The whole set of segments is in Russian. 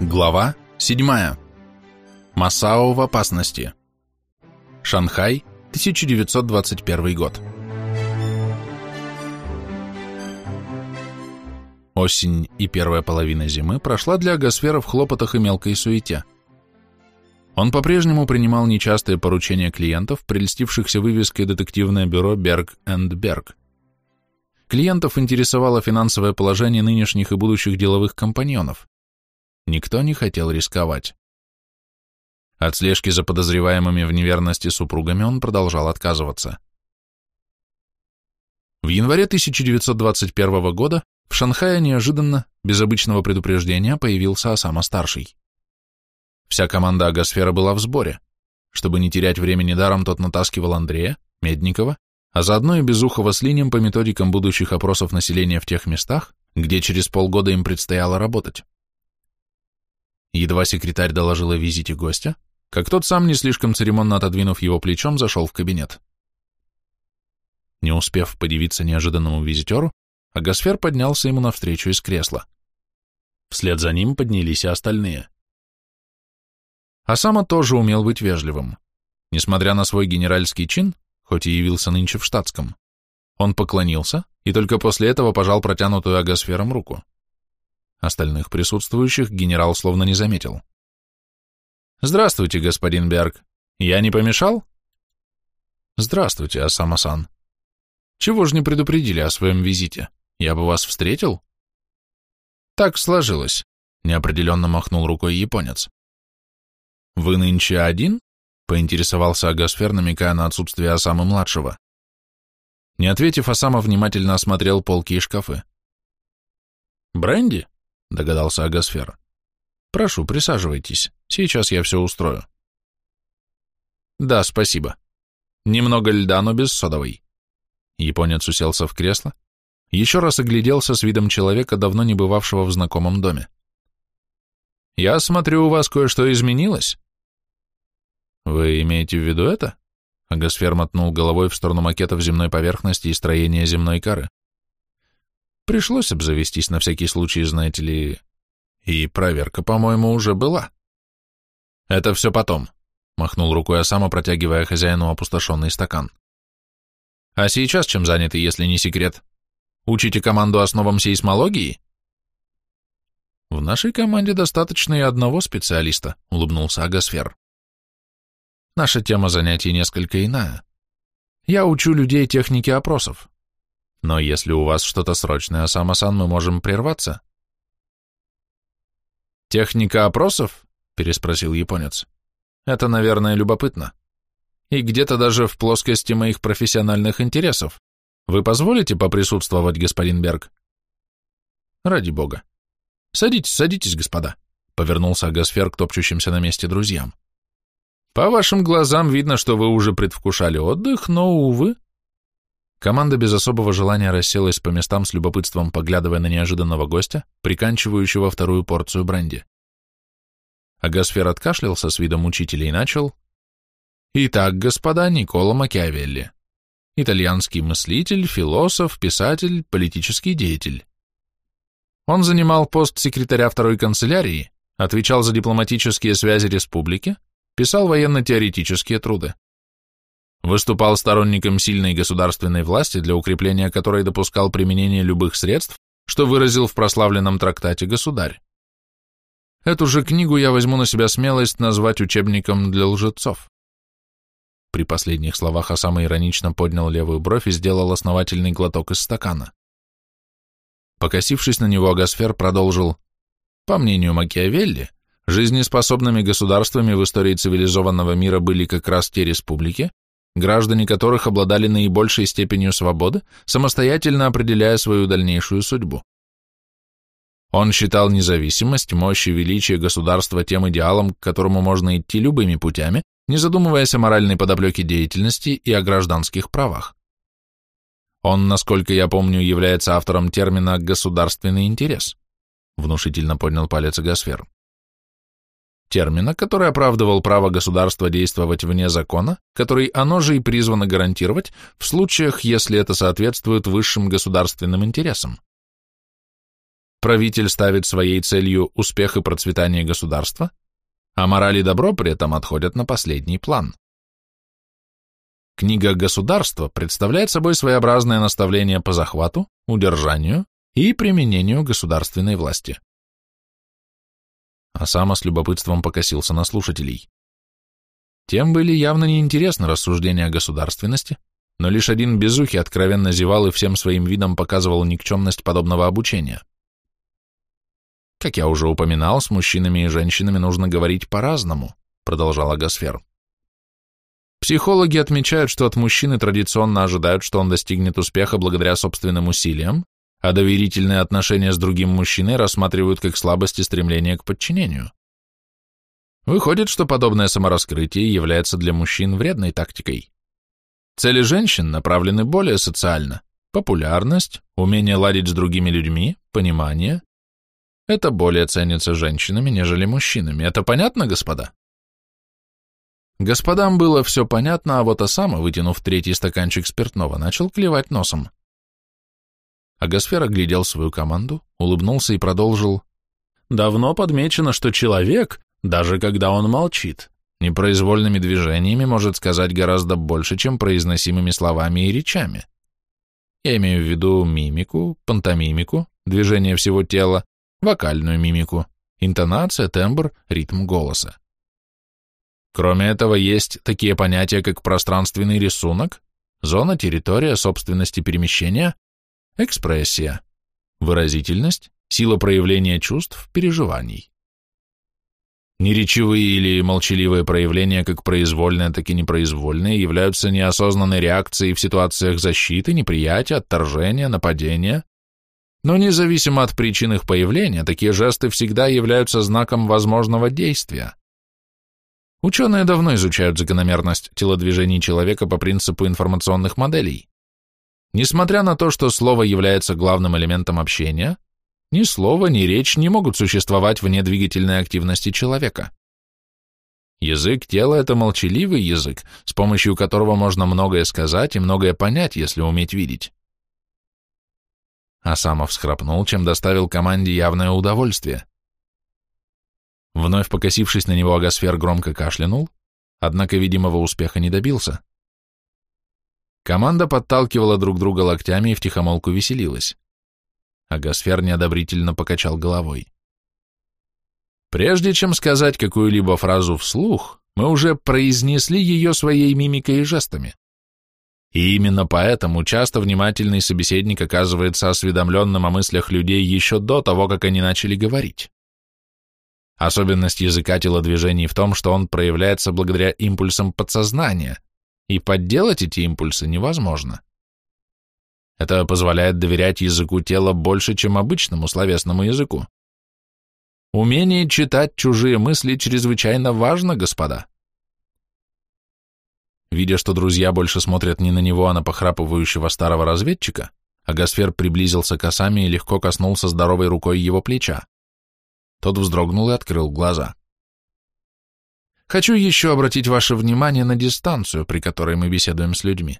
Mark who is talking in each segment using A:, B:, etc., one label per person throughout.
A: Глава 7. Масао в опасности. Шанхай, 1921 год. Осень и первая половина зимы прошла для Агосфера в хлопотах и мелкой суете. Он по-прежнему принимал нечастые поручения клиентов, прельстившихся вывеской детективное бюро Берг энд Берг. Клиентов интересовало финансовое положение нынешних и будущих деловых компаньонов. Никто не хотел рисковать. От слежки за подозреваемыми в неверности супругами он продолжал отказываться. В январе 1921 года в Шанхае неожиданно, без обычного предупреждения, появился Осама-старший. Вся команда Агосфера была в сборе. Чтобы не терять времени даром, тот натаскивал Андрея, Медникова, а заодно и Безухова с Линем по методикам будущих опросов населения в тех местах, где через полгода им предстояло работать. Едва секретарь доложил о визите гостя, как тот сам, не слишком церемонно отодвинув его плечом, зашел в кабинет. Не успев подивиться неожиданному визитеру, Агосфер поднялся ему навстречу из кресла. Вслед за ним поднялись и остальные. Асама тоже умел быть вежливым. Несмотря на свой генеральский чин, хоть и явился нынче в штатском, он поклонился и только после этого пожал протянутую Агосфером руку. Остальных присутствующих генерал словно не заметил. «Здравствуйте, господин Берг. Я не помешал?» «Здравствуйте, Асама-сан. Чего ж не предупредили о своем визите? Я бы вас встретил?» «Так сложилось», — неопределенно махнул рукой японец. «Вы нынче один?» — поинтересовался Агасфер, намекая на отсутствие Осамы-младшего. Не ответив, Осама внимательно осмотрел полки и шкафы. «Бренди?» — догадался Агасфер. «Прошу, присаживайтесь. Сейчас я все устрою». «Да, спасибо. Немного льда, но без содовой». Японец уселся в кресло, еще раз огляделся с видом человека, давно не бывавшего в знакомом доме. «Я смотрю, у вас кое-что изменилось?» «Вы имеете в виду это?» Агасфер мотнул головой в сторону макетов земной поверхности и строения земной коры. Пришлось обзавестись на всякий случай, знаете ли, и проверка, по-моему, уже была. Это все потом, махнул рукой Осама, протягивая хозяину опустошенный стакан. А сейчас чем заняты, если не секрет? Учите команду основам сейсмологии? В нашей команде достаточно и одного специалиста, улыбнулся Агасфер. Наша тема занятий несколько иная. Я учу людей технике опросов. Но если у вас что-то срочное, Осама-сан, мы можем прерваться. Техника опросов? Переспросил японец. Это, наверное, любопытно. И где-то даже в плоскости моих профессиональных интересов. Вы позволите поприсутствовать, господин Берг? Ради бога. Садитесь, садитесь, господа, повернулся Агасфер к топчущимся на месте друзьям. По вашим глазам видно, что вы уже предвкушали отдых, но, увы, Команда без особого желания расселась по местам с любопытством, поглядывая на неожиданного гостя, приканчивающего вторую порцию бренди. Агасфер откашлялся с видом учителя и начал. «Итак, господа, Никола Макиавелли. Итальянский мыслитель, философ, писатель, политический деятель. Он занимал пост секретаря второй канцелярии, отвечал за дипломатические связи республики, писал военно-теоретические труды. Выступал сторонником сильной государственной власти, для укрепления которой допускал применение любых средств, что выразил в прославленном трактате «Государь». Эту же книгу я возьму на себя смелость назвать учебником для лжецов. При последних словах Осама иронично поднял левую бровь и сделал основательный глоток из стакана. Покосившись на него, Агасфер продолжил. По мнению Макиавелли, жизнеспособными государствами в истории цивилизованного мира были как раз те республики, граждане которых обладали наибольшей степенью свободы, самостоятельно определяя свою дальнейшую судьбу. Он считал независимость, мощь и величие государства тем идеалом, к которому можно идти любыми путями, не задумываясь о моральной подоплеке деятельности и о гражданских правах. Он, насколько я помню, является автором термина «государственный интерес», внушительно поднял палец Гасфер термина, который оправдывал право государства действовать вне закона, который оно же и призвано гарантировать в случаях, если это соответствует высшим государственным интересам. правитель ставит своей целью успех и процветание государства, а мораль и добро при этом отходят на последний план. Книга «Государство» представляет собой своеобразное наставление по захвату, удержанию и применению государственной власти. А сама с любопытством покосился на слушателей. Тем были явно неинтересны рассуждения о государственности, но лишь один безухий откровенно зевал и всем своим видом показывал никчемность подобного обучения. Как я уже упоминал, с мужчинами и женщинами нужно говорить по-разному, продолжал Агасфер. Психологи отмечают, что от мужчины традиционно ожидают, что он достигнет успеха благодаря собственным усилиям, а доверительные отношения с другим мужчиной рассматривают как слабость и стремление к подчинению. Выходит, что подобное самораскрытие является для мужчин вредной тактикой. Цели женщин направлены более социально. Популярность, умение ладить с другими людьми, понимание. Это более ценится женщинами, нежели мужчинами. Это понятно, господа? Господам было все понятно, а вот Осама, вытянув третий стаканчик спиртного, начал клевать носом. Агосфер оглядел свою команду, улыбнулся и продолжил. «Давно подмечено, что человек, даже когда он молчит, непроизвольными движениями может сказать гораздо больше, чем произносимыми словами и речами. Я имею в виду мимику, пантомимику, движение всего тела, вокальную мимику, интонация, тембр, ритм голоса. Кроме этого, есть такие понятия, как пространственный рисунок, зона, территория, собственности перемещения, экспрессия, выразительность, сила проявления чувств, переживаний. Неречевые или молчаливые проявления, как произвольные, так и непроизвольные, являются неосознанной реакцией в ситуациях защиты, неприятия, отторжения, нападения. Но независимо от причин их появления, такие жесты всегда являются знаком возможного действия. Ученые давно изучают закономерность телодвижений человека по принципу информационных моделей. Несмотря на то, что слово является главным элементом общения, ни слово, ни речь не могут существовать вне двигательной активности человека. Язык тела – это молчаливый язык, с помощью которого можно многое сказать и многое понять, если уметь видеть. Асамов схрапнул, чем доставил команде явное удовольствие. Вновь покосившись на него, Агасфер громко кашлянул, однако видимого успеха не добился. Команда подталкивала друг друга локтями и втихомолку веселилась а Гасфер неодобрительно покачал головой. Прежде чем сказать какую-либо фразу вслух, мы уже произнесли ее своей мимикой и жестами. И именно поэтому часто внимательный собеседник оказывается осведомленным о мыслях людей еще до того, как они начали говорить. Особенность языка телодвижений в том, что он проявляется благодаря импульсам подсознания, и подделать эти импульсы невозможно. Это позволяет доверять языку тела больше, чем обычному словесному языку. Умение читать чужие мысли чрезвычайно важно, господа. Видя, что друзья больше смотрят не на него, а на похрапывающего старого разведчика, Агасфер приблизился к Осаме и легко коснулся здоровой рукой его плеча. Тот вздрогнул и открыл глаза. «Хочу еще обратить ваше внимание на дистанцию, при которой мы беседуем с людьми.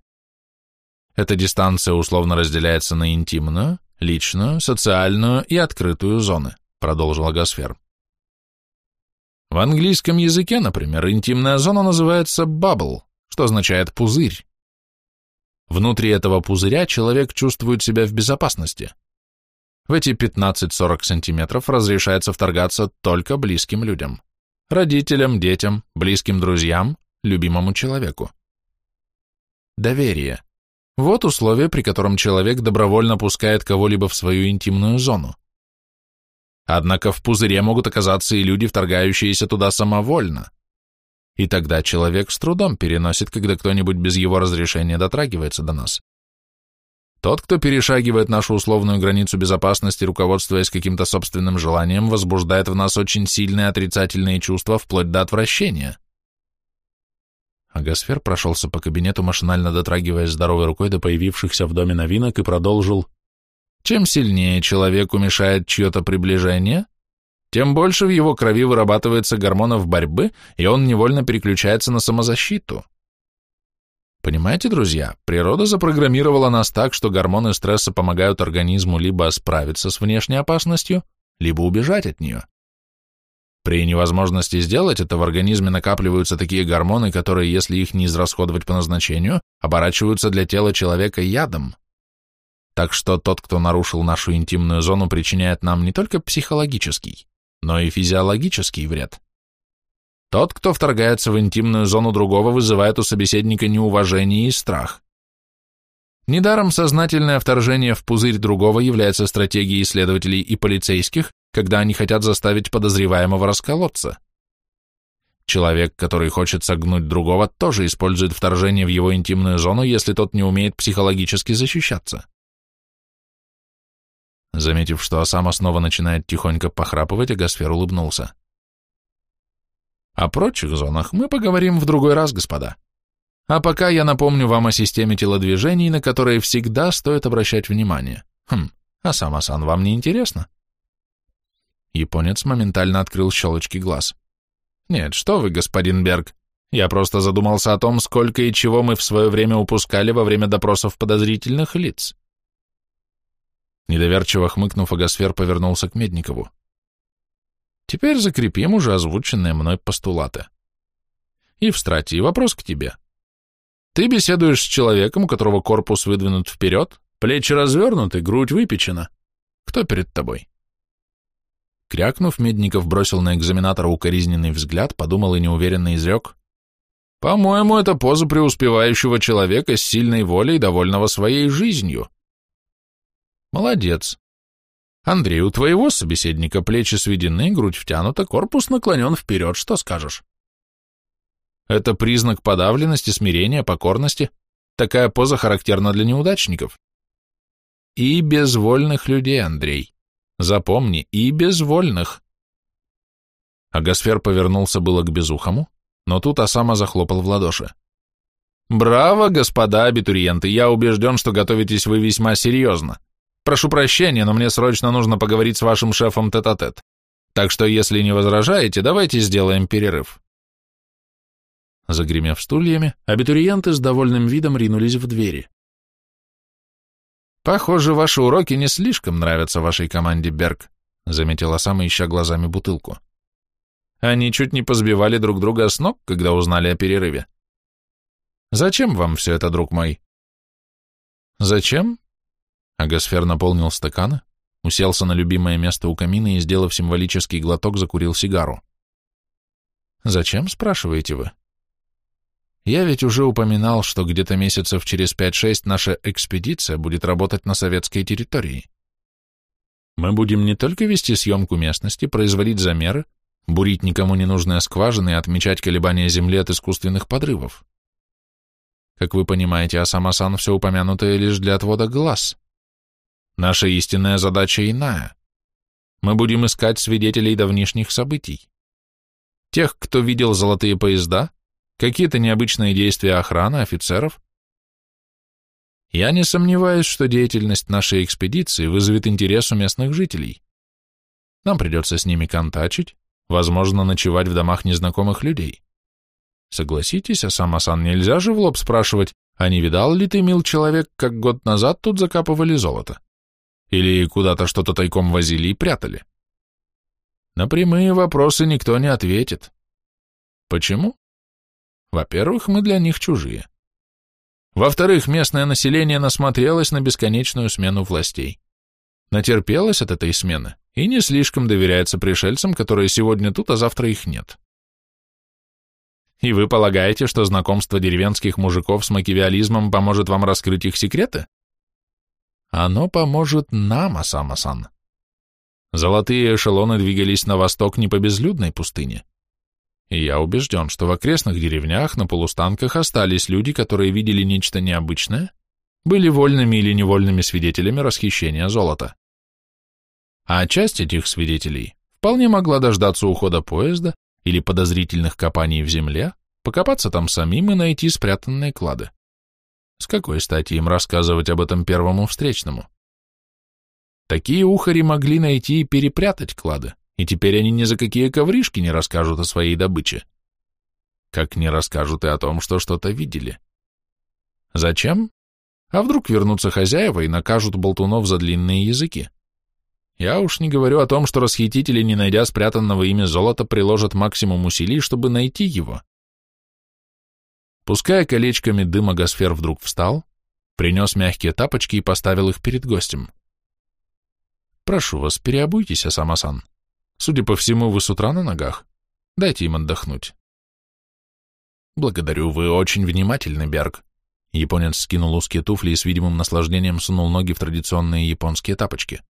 A: Эта дистанция условно разделяется на интимную, личную, социальную и открытую зоны, продолжила Гасфер. В английском языке, например, интимная зона называется bubble, что означает пузырь. Внутри этого пузыря человек чувствует себя в безопасности. В эти 15-40 сантиметров разрешается вторгаться только близким людям. Родителям, детям, близким друзьям, любимому человеку. Доверие. Вот условие, при котором человек добровольно пускает кого-либо в свою интимную зону. Однако в пузыре могут оказаться и люди, вторгающиеся туда самовольно. И тогда человек с трудом переносит, когда кто-нибудь без его разрешения дотрагивается до нас. Тот, кто перешагивает нашу условную границу безопасности, руководствуясь каким-то собственным желанием, возбуждает в нас очень сильные отрицательные чувства, вплоть до отвращения. Агасфер прошелся по кабинету, машинально дотрагиваясь здоровой рукой до появившихся в доме новинок и продолжил. Чем сильнее человеку мешает чье-то приближение, тем больше в его крови вырабатывается гормонов борьбы, и он невольно переключается на самозащиту. Понимаете, друзья, природа запрограммировала нас так, что гормоны стресса помогают организму либо справиться с внешней опасностью, либо убежать от нее. При невозможности сделать это в организме накапливаются такие гормоны, которые, если их не израсходовать по назначению, оборачиваются для тела человека ядом. Так что тот, кто нарушил нашу интимную зону, причиняет нам не только психологический, но и физиологический вред. Тот, кто вторгается в интимную зону другого, вызывает у собеседника неуважение и страх. Недаром сознательное вторжение в пузырь другого является стратегией исследователей и полицейских, когда они хотят заставить подозреваемого расколоться. Человек, который хочет согнуть другого, тоже использует вторжение в его интимную зону, если тот не умеет психологически защищаться. Заметив, что Осама снова начинает тихонько похрапывать, Агасфер улыбнулся. О прочих зонах мы поговорим в другой раз, господа. А пока я напомню вам о системе телодвижений, на которые всегда стоит обращать внимание. Хм, а сам Асан вам не интересно? Японец моментально открыл щелочки глаз. Нет, что вы, господин Берг, я просто задумался о том, сколько и чего мы в свое время упускали во время допросов подозрительных лиц. Недоверчиво хмыкнув, Агасфер повернулся к Медникову. Теперь закрепим уже озвученные мной постулаты. И в страте вопрос к тебе. Ты беседуешь с человеком, у которого корпус выдвинут вперед, плечи развернуты, грудь выпечена. Кто перед тобой? Крякнув, Медников бросил на экзаменатора укоризненный взгляд, подумал и неуверенно изрек. По-моему, это поза преуспевающего человека с сильной волей, довольного своей жизнью. Молодец. Андрей, у твоего собеседника плечи сведены, грудь втянута, корпус наклонен вперед, что скажешь? Это признак подавленности, смирения, покорности. Такая поза характерна для неудачников. И безвольных людей, Андрей. Запомни, и безвольных. Агасфер повернулся было к безухому, но тут Осама захлопал в ладоши. «Браво, господа абитуриенты! Я убежден, что готовитесь вы весьма серьезно. Прошу прощения, но мне срочно нужно поговорить с вашим шефом тет-а-тет. -тет. Так что, если не возражаете, давайте сделаем перерыв. Загремев стульями, абитуриенты с довольным видом ринулись в двери. «Похоже, ваши уроки не слишком нравятся вашей команде, Берг», заметила сама, ища глазами бутылку. «Они чуть не позбивали друг друга с ног, когда узнали о перерыве. Зачем вам все это, друг мой?» «Зачем? Агасфер наполнил стаканы, уселся на любимое место у камина и, сделав символический глоток, закурил сигару. «Зачем?» — спрашиваете вы. «Я ведь уже упоминал, что где-то месяцев через 5-6 наша экспедиция будет работать на советской территории. Мы будем не только вести съемку местности, производить замеры, бурить никому не нужные скважины и отмечать колебания Земли от искусственных подрывов. Как вы понимаете, Асамасан все упомянутое лишь для отвода глаз. Наша истинная задача иная. Мы будем искать свидетелей давнишних событий. Тех, кто видел золотые поезда, какие-то необычные действия охраны, офицеров. Я не сомневаюсь, что деятельность нашей экспедиции вызовет интерес у местных жителей. Нам придется с ними контачить, возможно, ночевать в домах незнакомых людей. Согласитесь, а сам Асан нельзя же в лоб спрашивать, а не видал ли ты, мил человек, как год назад тут закапывали золото? Или куда-то что-то тайком возили и прятали? На прямые вопросы никто не ответит. Почему? Во-первых, мы для них чужие. Во-вторых, местное население насмотрелось на бесконечную смену властей. Натерпелось от этой смены и не слишком доверяется пришельцам, которые сегодня тут, а завтра их нет. И вы полагаете, что знакомство деревенских мужиков с макивиализмом поможет вам раскрыть их секреты? Оно поможет нам, Асама-сан. Золотые эшелоны двигались на восток не по безлюдной пустыне. И я убежден, что в окрестных деревнях на полустанках остались люди, которые видели нечто необычное, были вольными или невольными свидетелями расхищения золота. А часть этих свидетелей вполне могла дождаться ухода поезда или подозрительных копаний в земле, покопаться там самим и найти спрятанные клады. С какой стати им рассказывать об этом первому встречному? Такие ухари могли найти и перепрятать клады, и теперь они ни за какие ковришки не расскажут о своей добыче. Как не расскажут и о том, что что-то видели. Зачем? А вдруг вернутся хозяева и накажут болтунов за длинные языки? Я уж не говорю о том, что расхитители, не найдя спрятанного ими золота, приложат максимум усилий, чтобы найти его. Пуская колечками дыма, Гасфер вдруг встал, принес мягкие тапочки и поставил их перед гостем. «Прошу вас, переобуйтесь, Асамасан. Судя по всему, вы с утра на ногах. Дайте им отдохнуть». «Благодарю, вы очень внимательны, Берг». Японец скинул узкие туфли и с видимым наслаждением сунул ноги в традиционные японские тапочки.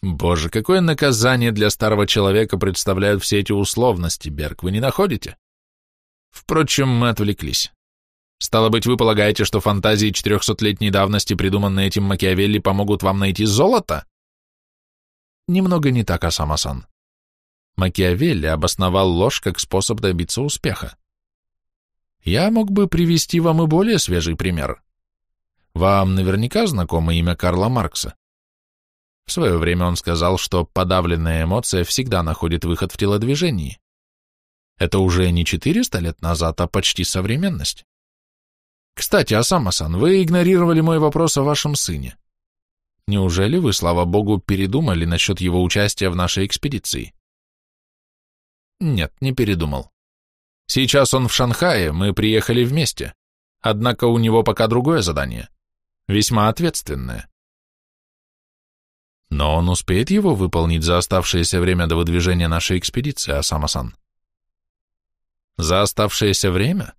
A: «Боже, какое наказание для старого человека представляют все эти условности, Берг, вы не находите?» Впрочем, мы отвлеклись. Стало быть, вы полагаете, что фантазии четырехсотлетней давности, придуманные этим Макиавелли, помогут вам найти золото? Немного не так, Асамасан. Макиавелли обосновал ложь как способ добиться успеха. Я мог бы привести вам и более свежий пример. Вам наверняка знакомо имя Карла Маркса. В свое время он сказал, что подавленная эмоция всегда находит выход в телодвижении. Это уже не 400 лет назад, а почти современность. Кстати, Асама-сан, вы игнорировали мой вопрос о вашем сыне. Неужели вы, слава богу, передумали насчет его участия в нашей экспедиции? Нет, не передумал. Сейчас он в Шанхае, мы приехали вместе. Однако у него пока другое задание. Весьма ответственное. Но он успеет его выполнить за оставшееся время до выдвижения нашей экспедиции, Асама-сан. За оставшееся время?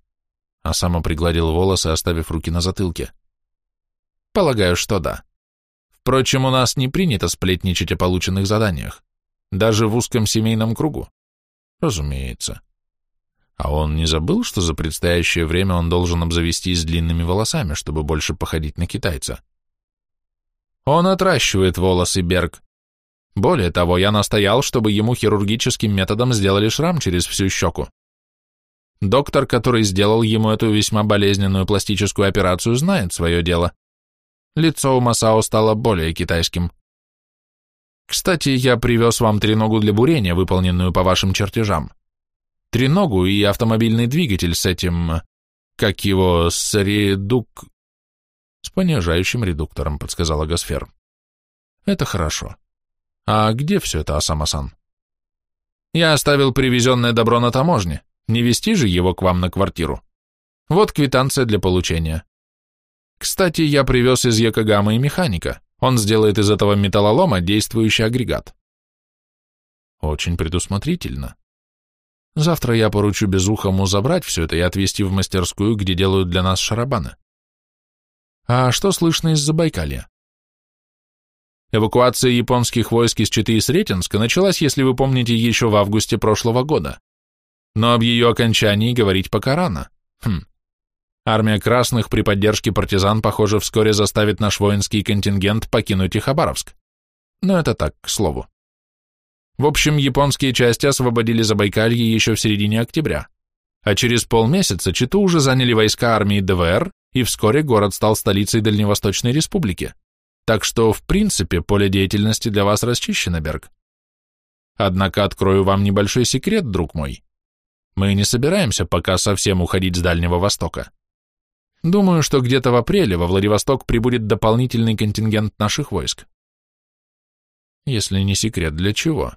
A: Асама пригладил волосы, оставив руки на затылке. Полагаю, что да. Впрочем, у нас не принято сплетничать о полученных заданиях, даже в узком семейном кругу. Разумеется. А он не забыл, что за предстоящее время он должен обзавестись длинными волосами, чтобы больше походить на китайца? Он отращивает волосы, Берг. Более того, я настоял, чтобы ему хирургическим методом сделали шрам через всю щеку. Доктор, который сделал ему эту весьма болезненную пластическую операцию, знает свое дело. Лицо у Масао стало более китайским. Кстати, я привез вам треногу для бурения, выполненную по вашим чертежам треногу и автомобильный двигатель с этим, как его, с редук... С понижающим редуктором, подсказала Гасфер. Это хорошо. А где все это, Асамасан? Я оставил привезенное добро на таможне. Не вести же его к вам на квартиру. Вот квитанция для получения. Кстати, я привез из Якогамы и механика. Он сделает из этого металлолома действующий агрегат. Очень предусмотрительно. Завтра я поручу Безухому забрать все это и отвезти в мастерскую, где делают для нас шарабаны. А что слышно из Забайкалья? Эвакуация японских войск из Читы и Сретенска началась, если вы помните, еще в августе прошлого года. Но об ее окончании говорить пока рано. Хм. Армия красных при поддержке партизан, похоже, вскоре заставит наш воинский контингент покинуть и Хабаровск. Но это так, к слову. В общем, японские части освободили Забайкалье еще в середине октября, а через полмесяца Читу уже заняли войска армии ДВР, и вскоре город стал столицей Дальневосточной республики. Так что, в принципе, поле деятельности для вас расчищено, Берг. Однако открою вам небольшой секрет, друг мой. Мы не собираемся пока совсем уходить с Дальнего Востока. Думаю, что где-то в апреле во Владивосток прибудет дополнительный контингент наших войск. Если не секрет, для чего?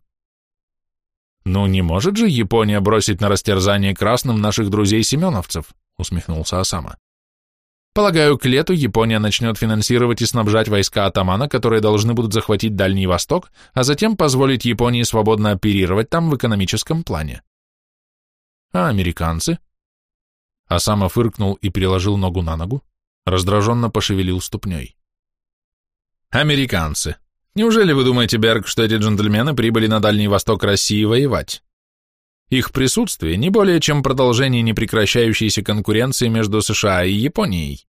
A: «Ну не может же Япония бросить на растерзание красным наших друзей-семеновцев?» усмехнулся Осама. «Полагаю, к лету Япония начнет финансировать и снабжать войска атамана, которые должны будут захватить Дальний Восток, а затем позволить Японии свободно оперировать там в экономическом плане». «А американцы?» Осама фыркнул и переложил ногу на ногу, раздраженно пошевелил ступней. «Американцы», Неужели вы думаете, Берг, что эти джентльмены прибыли на Дальний Восток России воевать? Их присутствие не более чем продолжение непрекращающейся конкуренции между США и Японией.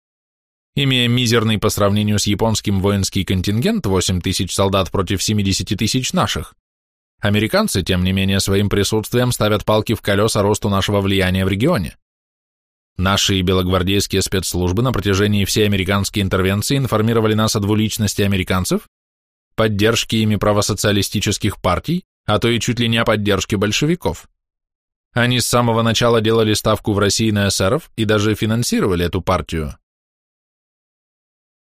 A: Имея мизерный по сравнению с японским воинский контингент 8 тысяч солдат против 70 тысяч наших, американцы, тем не менее, своим присутствием ставят палки в колеса росту нашего влияния в регионе. Наши белогвардейские спецслужбы на протяжении всей американской интервенции информировали нас о двуличности американцев поддержки ими правосоциалистических партий, а то и чуть ли не о поддержке большевиков. Они с самого начала делали ставку в России на эсеров и даже финансировали эту партию.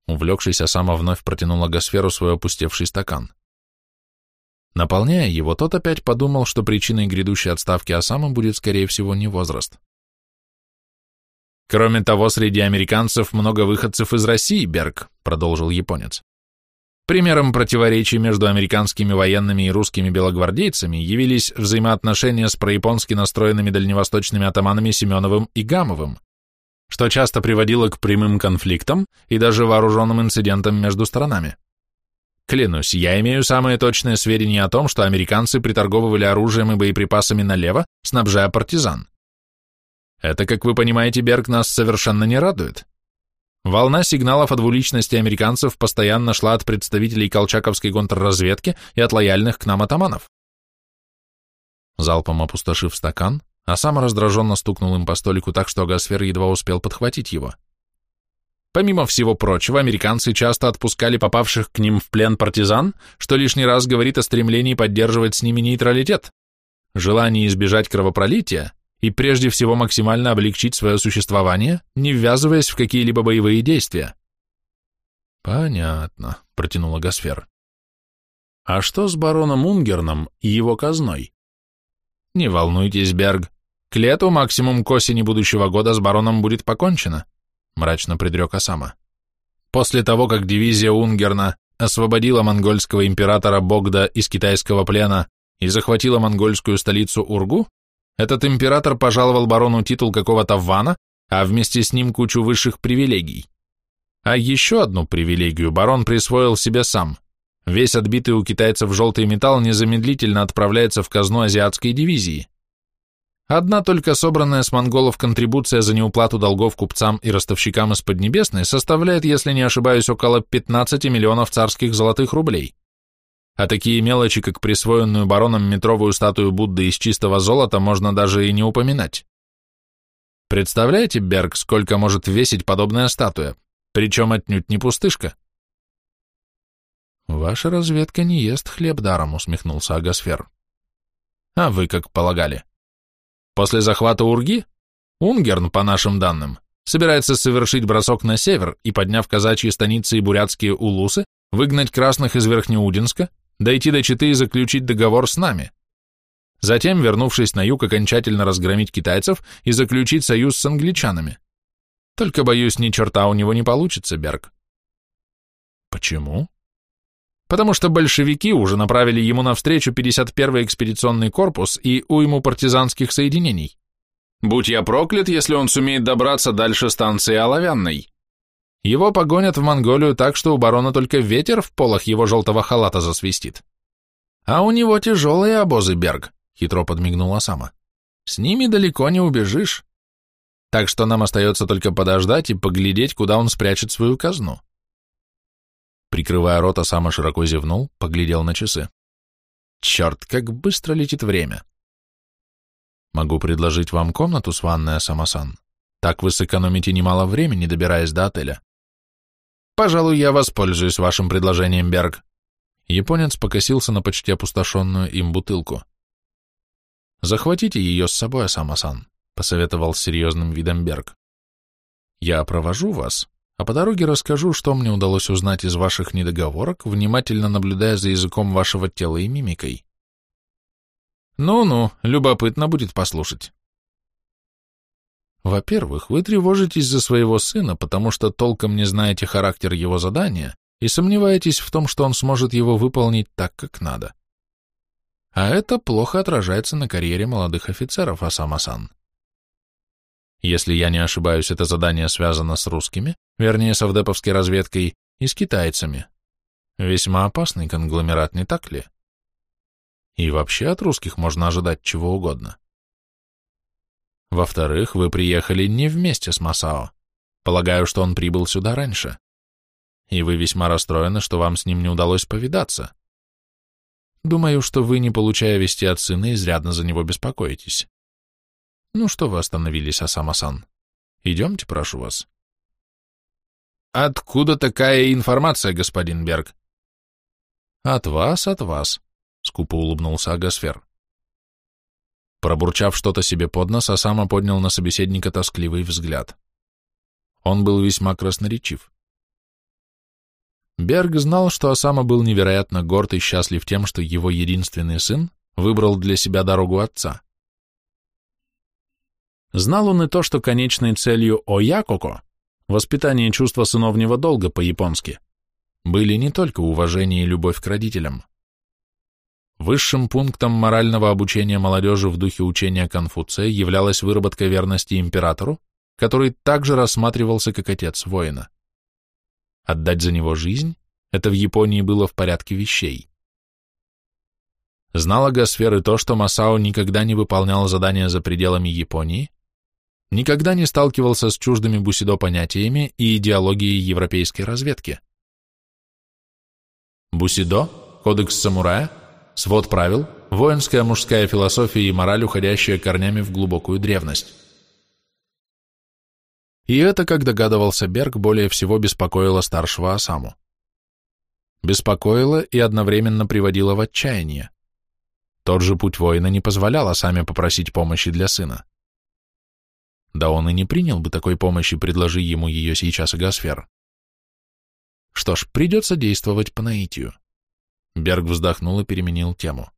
A: Увлекшись, Осама вновь протянула Гасферу свой опустевший стакан. Наполняя его, тот опять подумал, что причиной грядущей отставки Осамы будет, скорее всего, не возраст. Кроме того, среди американцев много выходцев из России, Берг, продолжил японец. Примером противоречий между американскими военными и русскими белогвардейцами явились взаимоотношения с прояпонски настроенными дальневосточными атаманами Семеновым и Гамовым, что часто приводило к прямым конфликтам и даже вооруженным инцидентам между сторонами. Клянусь, я имею самые точные сведения о том, что американцы приторговывали оружием и боеприпасами налево, снабжая партизан. Это, как вы понимаете, Берг нас совершенно не радует. Волна сигналов о двуличности американцев постоянно шла от представителей колчаковской контрразведки и от лояльных к нам атаманов. Залпом опустошив стакан, а сам раздраженно стукнул им по столику так, что Агасфер едва успел подхватить его. Помимо всего прочего, американцы часто отпускали попавших к ним в плен партизан, что лишний раз говорит о стремлении поддерживать с ними нейтралитет, желании избежать кровопролития и прежде всего максимально облегчить свое существование, не ввязываясь в какие-либо боевые действия. «Понятно», — протянула Гасфер. «А что с бароном Унгерном и его казной?» «Не волнуйтесь, Берг. К лету, максимум к осени будущего года с бароном будет покончено», — мрачно предрек Осама. «После того, как дивизия Унгерна освободила монгольского императора Богда из китайского плена и захватила монгольскую столицу Ургу, этот император пожаловал барону титул какого-то вана, а вместе с ним кучу высших привилегий. А еще одну привилегию барон присвоил себе сам. Весь отбитый у китайцев желтый металл незамедлительно отправляется в казну азиатской дивизии. Одна только собранная с монголов контрибуция за неуплату долгов купцам и ростовщикам из Поднебесной составляет, если не ошибаюсь, около 15 миллионов царских золотых рублей а такие мелочи, как присвоенную бароном метровую статую Будды из чистого золота, можно даже и не упоминать. Представляете, Берг, сколько может весить подобная статуя? Причем отнюдь не пустышка. Ваша разведка не ест хлеб даром, усмехнулся Агасфер. А вы как полагали? После захвата Урги, Унгерн, по нашим данным, собирается совершить бросок на север и, подняв казачьи станицы и бурятские улусы, выгнать красных из Верхнеудинска, дойти до Читы и заключить договор с нами. Затем, вернувшись на юг, окончательно разгромить китайцев и заключить союз с англичанами. Только, боюсь, ни черта у него не получится, Берг. Почему? Потому что большевики уже направили ему навстречу 51-й экспедиционный корпус и уйму партизанских соединений. Будь я проклят, если он сумеет добраться дальше станции Оловянной. Его погонят в Монголию так, что у барона только ветер в полах его желтого халата засвистит. А у него тяжелые обозы, Берг, хитро подмигнула сама. С ними далеко не убежишь. Так что нам остается только подождать и поглядеть, куда он спрячет свою казну. Прикрывая рот, Осама широко зевнул, поглядел на часы. Черт, как быстро летит время. Могу предложить вам комнату с ванной, Осама-сан. Так вы сэкономите немало времени, добираясь до отеля. Пожалуй, я воспользуюсь вашим предложением, Берг. Японец покосился на почти опустошенную им бутылку. Захватите ее с собой, Асама-сан, посоветовал с серьезным видом Берг. Я провожу вас, а по дороге расскажу, что мне удалось узнать из ваших недоговорок, внимательно наблюдая за языком вашего тела и мимикой. Ну-ну, любопытно будет послушать. Во-первых, вы тревожитесь за своего сына, потому что толком не знаете характер его задания и сомневаетесь в том, что он сможет его выполнить так, как надо. А это плохо отражается на карьере молодых офицеров, Асама-сан. Если я не ошибаюсь, это задание связано с русскими, вернее, с авдеповской разведкой, и с китайцами. Весьма опасный конгломерат, не так ли? И вообще от русских можно ожидать чего угодно. Во-вторых, вы приехали не вместе с Масао. Полагаю, что он прибыл сюда раньше. И вы весьма расстроены, что вам с ним не удалось повидаться. Думаю, что вы, не получая вести от сына, изрядно за него беспокоитесь. Ну что вы остановились, Асама-сан? Идемте, прошу вас. Откуда такая информация, господин Берг? От вас, от вас, скупо улыбнулся Агасфер. Пробурчав что-то себе под нос, Осама поднял на собеседника тоскливый взгляд. Он был весьма красноречив. Берг знал, что Осама был невероятно горд и счастлив тем, что его единственный сын выбрал для себя дорогу отца. Знал он и то, что конечной целью Оякоко, воспитание чувства сыновнего долга по-японски, были не только уважение и любовь к родителям. Высшим пунктом морального обучения молодежи в духе учения Конфуция являлась выработка верности императору, который также рассматривался как отец воина. Отдать за него жизнь – это в Японии было в порядке вещей. Знала Гасфер и то, что Масао никогда не выполнял задания за пределами Японии, никогда не сталкивался с чуждыми бусидо понятиями и идеологией европейской разведки. Бусидо, кодекс самурая, свод правил, воинская мужская философия и мораль, уходящая корнями в глубокую древность. И это, как догадывался Берг, более всего беспокоило старшего Осаму. Беспокоило и одновременно приводило в отчаяние. Тот же путь воина не позволял Осаме попросить помощи для сына. Да он и не принял бы такой помощи, предложи ему ее сейчас Агасфер. Что ж, придется действовать по наитию. Берг вздохнул и переменил тему.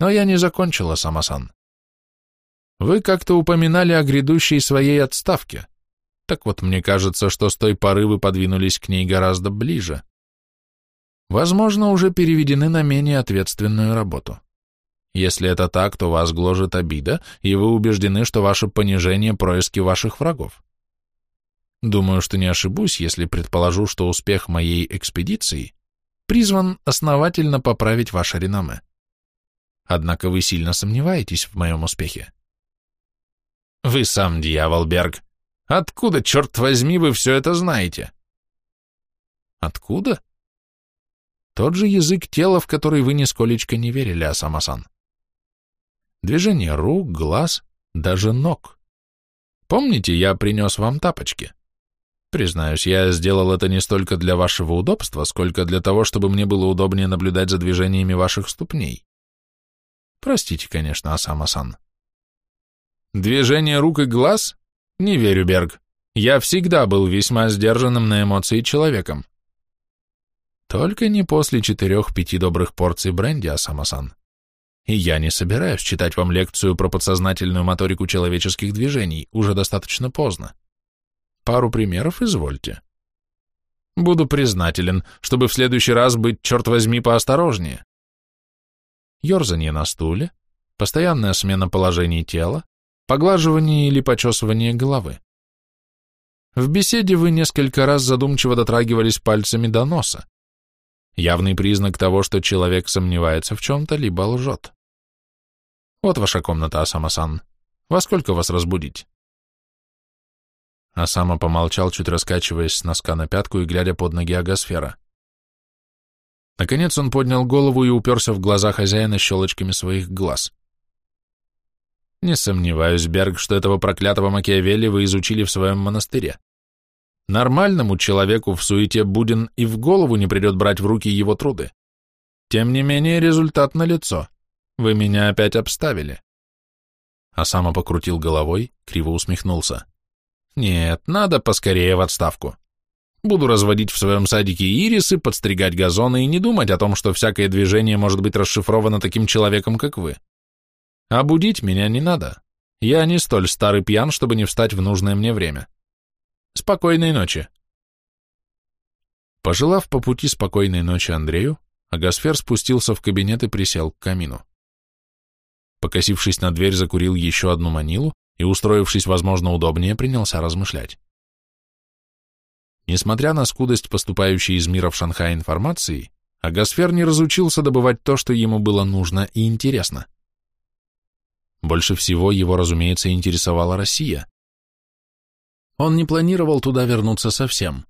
A: Но я не закончила, Самасан. Вы как-то упоминали о грядущей своей отставке. Так вот, мне кажется, что с той поры вы подвинулись к ней гораздо ближе. Возможно, уже переведены на менее ответственную работу. Если это так, то вас гложет обида, и вы убеждены, что ваше понижение – происки ваших врагов. Думаю, что не ошибусь, если предположу, что успех моей экспедиции призван основательно поправить ваше реноме. Однако вы сильно сомневаетесь в моем успехе. Вы сам дьявол, Берг. Откуда, черт возьми, вы все это знаете? Откуда? Тот же язык тела, в который вы нисколечко не верили, Асамасан. Движение рук, глаз, даже ног. Помните, я принес вам тапочки? Признаюсь, я сделал это не столько для вашего удобства, сколько для того, чтобы мне было удобнее наблюдать за движениями ваших ступней. Простите, конечно, Асама-сан. Движение рук и глаз? Не верю, Берг. Я всегда был весьма сдержанным на эмоции человеком. Только не после четырех-пяти добрых порций бренди, Асама-сан. И я не собираюсь читать вам лекцию про подсознательную моторику человеческих движений, уже достаточно поздно. Пару примеров извольте. Буду признателен, чтобы в следующий раз быть, черт возьми, поосторожнее. Ёрзание на стуле, постоянная смена положений тела, поглаживание или почесывание головы. В беседе вы несколько раз задумчиво дотрагивались пальцами до носа. Явный признак того, что человек сомневается в чем-то, либо лжет. Вот ваша комната, Асама-сан. Во сколько вас разбудить? Асама помолчал, чуть раскачиваясь с носка на пятку и глядя под ноги Агасфера. Наконец он поднял голову и уперся в глаза хозяина щелочками своих глаз. Не сомневаюсь, Берг, что этого проклятого Макиавелли вы изучили в своем монастыре. Нормальному человеку в суете Будин и в голову не придет брать в руки его труды. Тем не менее, результат налицо. Вы меня опять обставили. Асама покрутил головой, криво усмехнулся. Нет, надо поскорее в отставку. Буду разводить в своем садике ирисы, подстригать газоны и не думать о том, что всякое движение может быть расшифровано таким человеком, как вы. А будить меня не надо. Я не столь старый пьян, чтобы не встать в нужное мне время. Спокойной ночи. Пожелав по пути спокойной ночи Андрею, Агасфер спустился в кабинет и присел к камину. Покосившись на дверь, закурил еще одну манилу и, устроившись, возможно, удобнее, принялся размышлять. Несмотря на скудость поступающей из мира в Шанхай информации, Агасфер не разучился добывать то, что ему было нужно и интересно. Больше всего его, разумеется, интересовала Россия. Он не планировал туда вернуться совсем.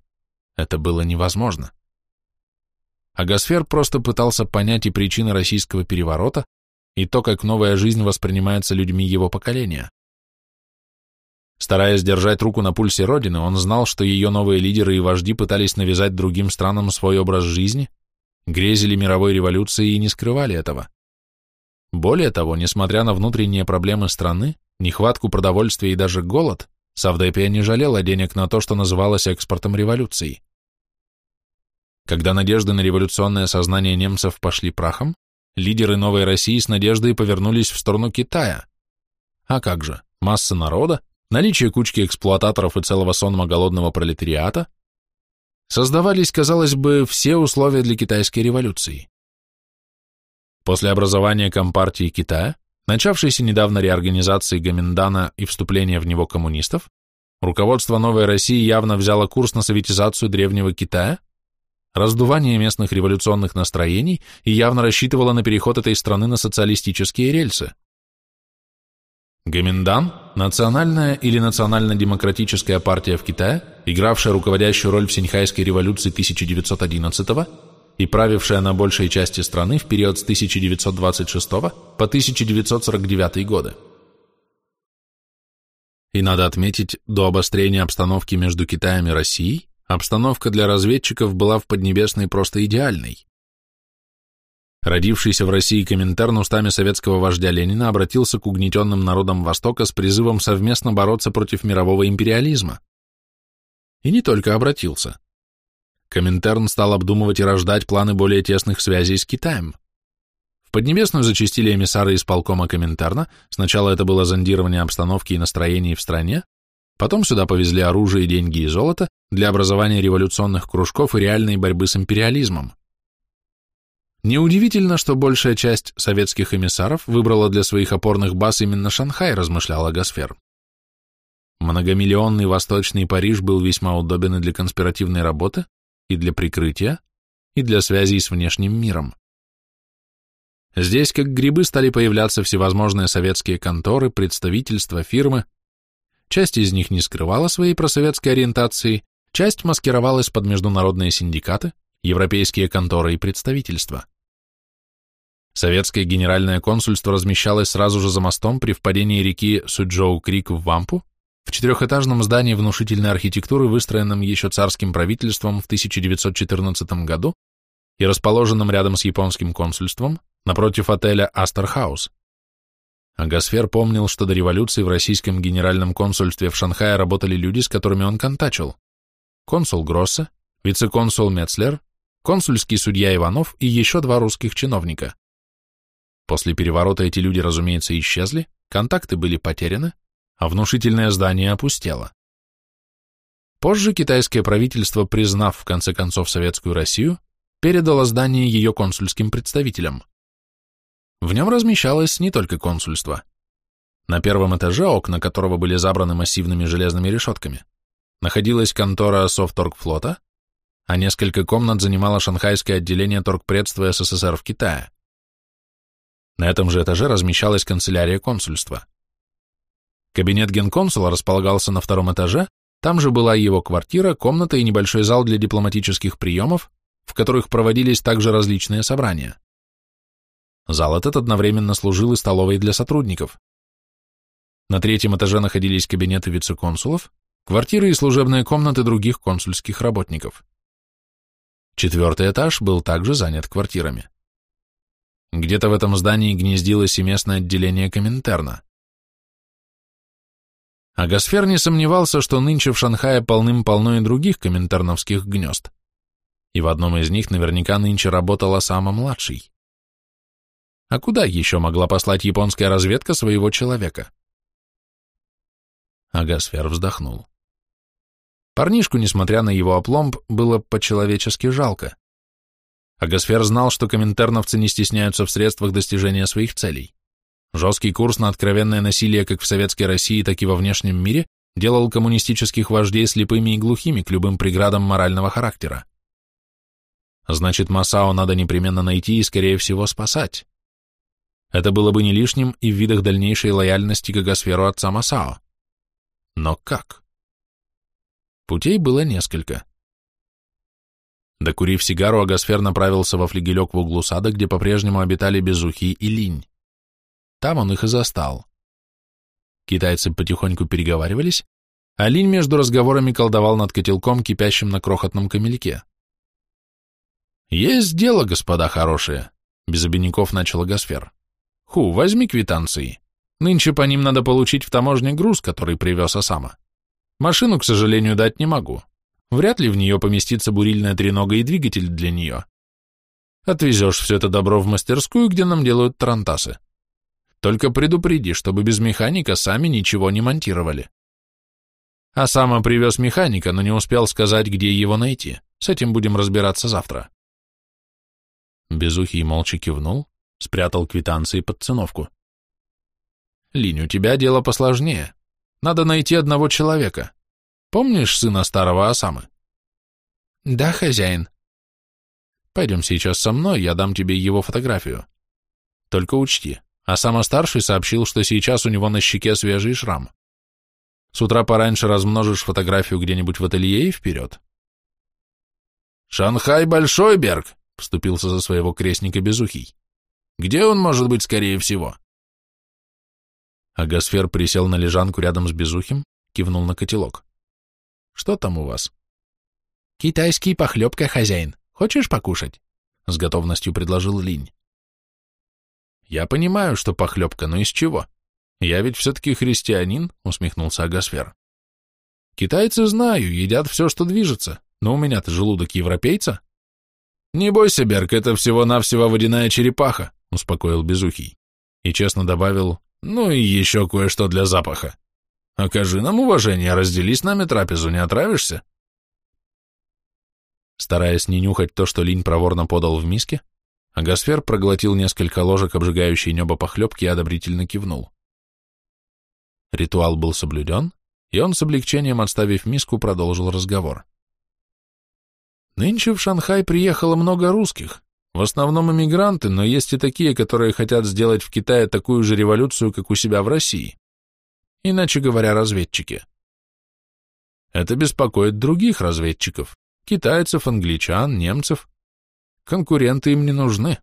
A: Это было невозможно. Агасфер просто пытался понять и причины российского переворота, и то, как новая жизнь воспринимается людьми его поколения. Стараясь держать руку на пульсе Родины, он знал, что ее новые лидеры и вожди пытались навязать другим странам свой образ жизни, грезили мировой революцией и не скрывали этого. Более того, несмотря на внутренние проблемы страны, нехватку продовольствия и даже голод, Савдепия не жалела денег на то, что называлось экспортом революции. Когда надежды на революционное сознание немцев пошли прахом, лидеры новой России с надеждой повернулись в сторону Китая. А как же, масса народа, наличие кучки эксплуататоров и целого сонма голодного пролетариата, создавались, казалось бы, все условия для китайской революции. После образования Компартии Китая, начавшейся недавно реорганизации Гаминдана и вступления в него коммунистов, руководство Новой России явно взяло курс на советизацию древнего Китая, раздувание местных революционных настроений и явно рассчитывало на переход этой страны на социалистические рельсы. Гаминдан – национальная или национально-демократическая партия в Китае, игравшая руководящую роль в Синьхайской революции 1911 и правившая на большей части страны в период с 1926 по 1949 годы. И надо отметить, до обострения обстановки между Китаем и Россией, обстановка для разведчиков была в Поднебесной просто идеальной. Родившийся в России Коминтерн устами советского вождя Ленина обратился к угнетенным народам Востока с призывом совместно бороться против мирового империализма. И не только обратился. Коминтерн стал обдумывать и рождать планы более тесных связей с Китаем. В Поднебесную зачастили эмиссары из полкома Коминтерна, сначала это было зондирование обстановки и настроений в стране, потом сюда повезли оружие, деньги и золото для образования революционных кружков и реальной борьбы с империализмом. Неудивительно, что большая часть советских эмиссаров выбрала для своих опорных баз именно Шанхай, размышляла Гасфер. Многомиллионный Восточный Париж был весьма удобен и для конспиративной работы, и для прикрытия, и для связей с внешним миром. Здесь, как грибы, стали появляться всевозможные советские конторы, представительства, фирмы. Часть из них не скрывала своей просоветской ориентации, часть маскировалась под международные синдикаты, европейские конторы и представительства. Советское генеральное консульство размещалось сразу же за мостом при впадении реки Суджоу-Крик в Вампу, в четырехэтажном здании внушительной архитектуры, выстроенном еще царским правительством в 1914 году и расположенном рядом с японским консульством напротив отеля Астерхаус. Агасфер помнил, что до революции в российском генеральном консульстве в Шанхае работали люди, с которыми он контачил. Консул Гроссе, вице-консул Мецлер, консульский судья Иванов и еще два русских чиновника. После переворота эти люди, разумеется, исчезли, контакты были потеряны, а внушительное здание опустело. Позже китайское правительство, признав в конце концов Советскую Россию, передало здание ее консульским представителям. В нем размещалось не только консульство. На первом этаже, окна которого были забраны массивными железными решетками, находилась контора Совторгфлота, а несколько комнат занимало шанхайское отделение торгпредства СССР в Китае. На этом же этаже размещалась канцелярия консульства. Кабинет генконсула располагался на втором этаже, там же была его квартира, комната и небольшой зал для дипломатических приемов, в которых проводились также различные собрания. Зал этот одновременно служил и столовой для сотрудников. На третьем этаже находились кабинеты вице-консулов, квартиры и служебные комнаты других консульских работников. Четвертый этаж был также занят квартирами. Где-то в этом здании гнездилось и местное отделение Коминтерна. А не сомневался, что нынче в Шанхае полным-полно и других коминтерновских гнезд. И в одном из них наверняка нынче работала самая младший. А куда еще могла послать японская разведка своего человека? Агасфер вздохнул. Парнишку, несмотря на его опломб, было по-человечески жалко. Агасфер знал, что коминтерновцы не стесняются в средствах достижения своих целей. Жесткий курс на откровенное насилие как в Советской России, так и во внешнем мире делал коммунистических вождей слепыми и глухими к любым преградам морального характера. Значит, Масао надо непременно найти и, скорее всего, спасать. Это было бы не лишним и в видах дальнейшей лояльности к агосферу отца Масао. Но как? Путей было несколько. Докурив сигару, Агасфер направился во флигелек в углу сада, где по-прежнему обитали Безухи и Линь. Там он их и застал. Китайцы потихоньку переговаривались, а Линь между разговорами колдовал над котелком, кипящим на крохотном камельке. «Есть дело, господа хорошие», — без обиняков начал Гасфер. Ху, возьми квитанции. Нынче по ним надо получить в таможне груз, который привез Осама. Машину, к сожалению, дать не могу. Вряд ли в нее поместится бурильная тренога и двигатель для нее. Отвезешь все это добро в мастерскую, где нам делают тарантасы. Только предупреди, чтобы без механика сами ничего не монтировали. А сам привез механика, но не успел сказать, где его найти. С этим будем разбираться завтра. Безухий молча кивнул, спрятал квитанции под циновку. Линь, у тебя дело посложнее. Надо найти одного человека. Помнишь сына старого Осамы? Да, хозяин. Пойдем сейчас со мной, я дам тебе его фотографию. Только учти, Осама старший сообщил, что сейчас у него на щеке свежий шрам. С утра пораньше размножишь фотографию где-нибудь в ателье и вперед. «Шанхай Большой Берг!» — вступился за своего крестника Безухий. «Где он может быть, скорее всего?» Агасфер присел на лежанку рядом с Безухим, кивнул на котелок. «Что там у вас?» «Китайский похлебка, хозяин. Хочешь покушать?» — с готовностью предложил Линь. «Я понимаю, что похлебка, но из чего?» «Я ведь все-таки христианин», — усмехнулся Агасфер. «Китайцы, знаю, едят все, что движется, но у меня-то желудок европейца». «Не бойся, Берг, это всего-навсего водяная черепаха», — успокоил Безухий. И честно добавил, «ну и еще кое-что для запаха. Окажи нам уважение, раздели с нами трапезу, не отравишься?» Стараясь не нюхать то, что Линь проворно подал в миске, Агасфер проглотил несколько ложек обжигающей небо похлебки и одобрительно кивнул. Ритуал был соблюден, и он с облегчением, отставив миску, продолжил разговор. Нынче в Шанхай приехало много русских, в основном иммигранты, но есть и такие, которые хотят сделать в Китае такую же революцию, как у себя в России. Иначе говоря, разведчики. Это беспокоит других разведчиков, китайцев, англичан, немцев. Конкуренты им не нужны.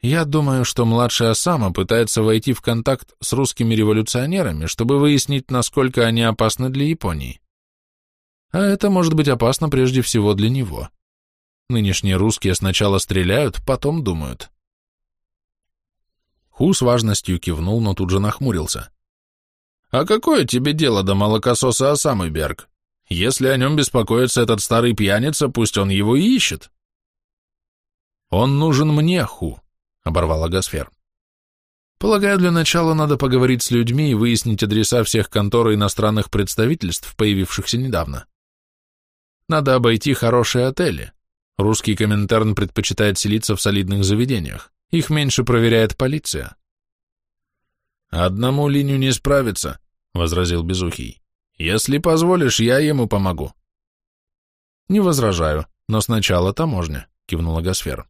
A: Я думаю, что младшая Осама пытается войти в контакт с русскими революционерами, чтобы выяснить, насколько они опасны для Японии. А это может быть опасно прежде всего для него. Нынешние русские сначала стреляют, потом думают. Ху с важностью кивнул, но тут же нахмурился. «А какое тебе дело до молокососа Осамы? Если о нем беспокоится этот старый пьяница, пусть он его и ищет». «Он нужен мне, Ху», оборвал Агасфер. Полагаю, для начала надо поговорить с людьми и выяснить адреса всех контор иностранных представительств, появившихся недавно. Надо обойти хорошие отели. Русский Коминтерн предпочитает селиться в солидных заведениях. Их меньше проверяет полиция. «Одному линию не справиться», — возразил Безухий. «Если позволишь, я ему помогу». «Не возражаю, но сначала таможня», — кивнула Гасфер.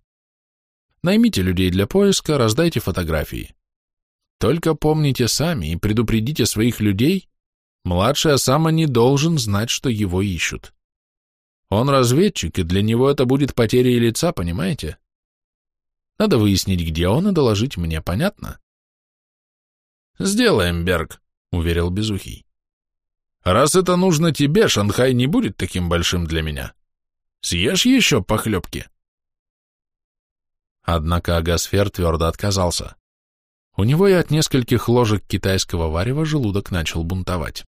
A: Наймите людей для поиска, раздайте фотографии. Только помните сами и предупредите своих людей, младший Осама не должен знать, что его ищут. Он разведчик, и для него это будет потерей лица, понимаете? Надо выяснить, где он, и доложить мне, понятно? «Сделаем, Берг», — уверил Безухий. «Раз это нужно тебе, Шанхай не будет таким большим для меня. Съешь еще похлебки?» Однако Агасфер твердо отказался. У него и от нескольких ложек китайского варева желудок начал бунтовать.